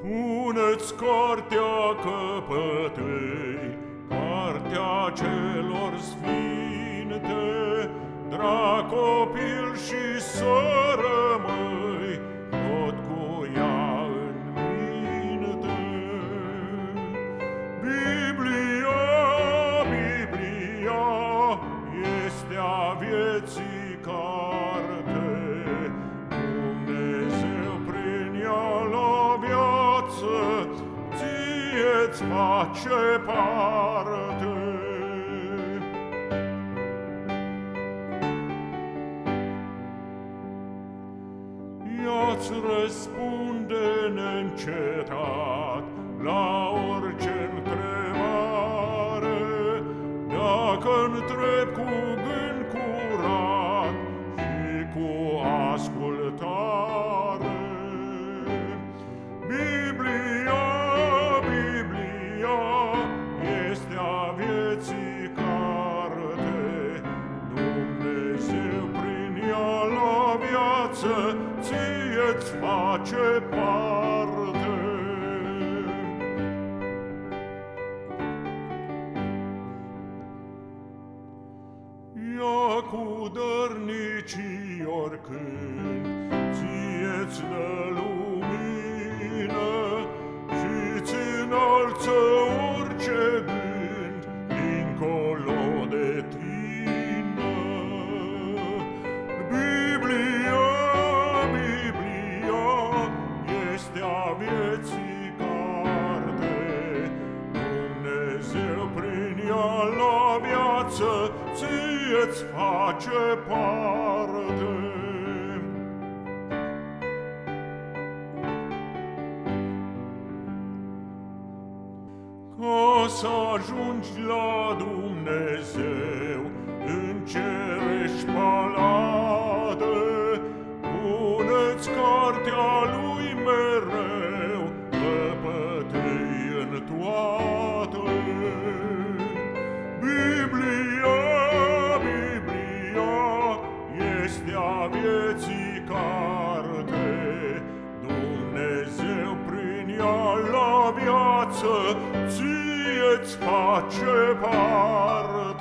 Puneți cartea căpătăi, cartea celor sfinte, Drag copil și să rămâi tot cu ea în minte. Biblia, Biblia este a vieții carte, ție-ți face parte. Ea-ți răspunde neîncetat la orice întrebare, Dacă întreb cu vieții carte, Dumnezeu prin ea la viață ție-ți face parte. Ea cu dărnicii oricând ție-ți dă viață ție-ți face parte. Ca să ajungi la Dumnezeu în cerești palate, vieții carte, Dumnezeu prin ea la viață ție-ți face parte.